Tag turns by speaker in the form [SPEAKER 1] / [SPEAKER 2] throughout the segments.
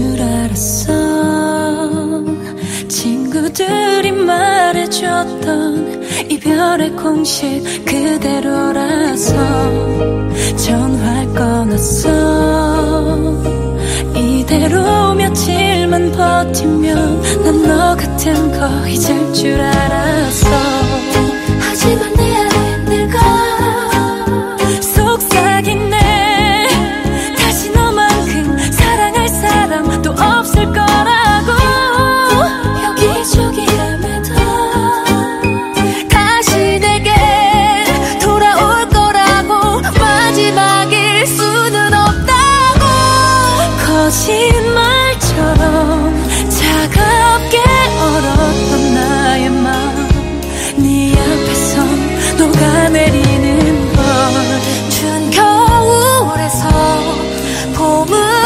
[SPEAKER 1] 줄 알았어. 친구들이 말해줬던 이별의 공식 그대로라서 전화 꺼놨어. 이대로 며칠만 버티면 난 너 같은 거 잊을 줄 알았어. 하지만 내 거짓말처럼 차갑게 얼었던 나의 마네 앞에선 녹아내리는 걸준 겨울에서 봄으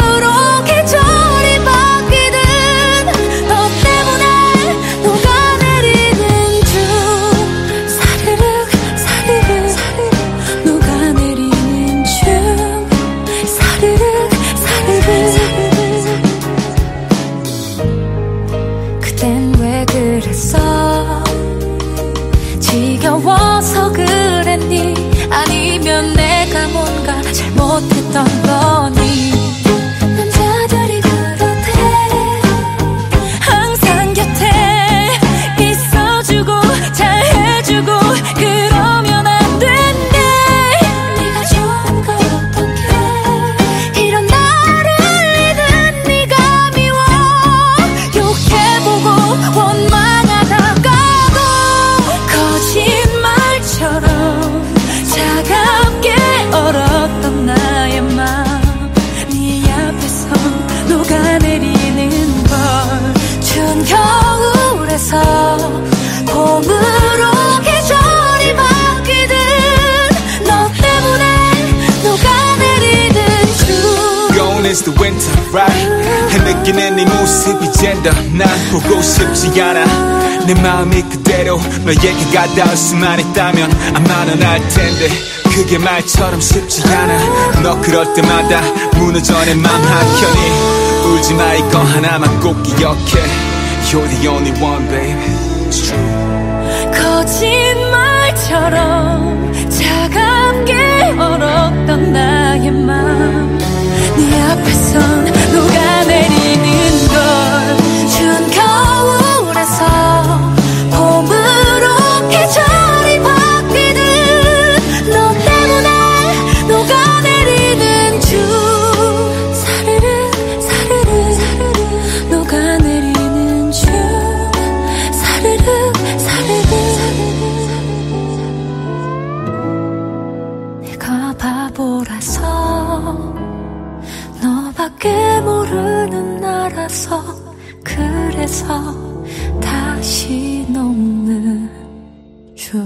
[SPEAKER 1] 지겨워서 그랬니? 아니면 내가 뭔가 잘못했던 거
[SPEAKER 2] Winter, right? 느끼는 네 모습이 젠더 난 보고 싶지 않아. 내 마음이 그대로 너에게 가닿을 수만 있다면 아마 넌알 텐데 그게 말처럼 쉽지 않아. 너 그럴 때마다 무너져 내맘 한켠이 울지 마. 이거 하나만 꼭 기억해. You're the only one, baby It's true.
[SPEAKER 1] 거짓말처럼 내가 바보라서. 너밖에 모르는 나라서. 그래서 다시 녹는 중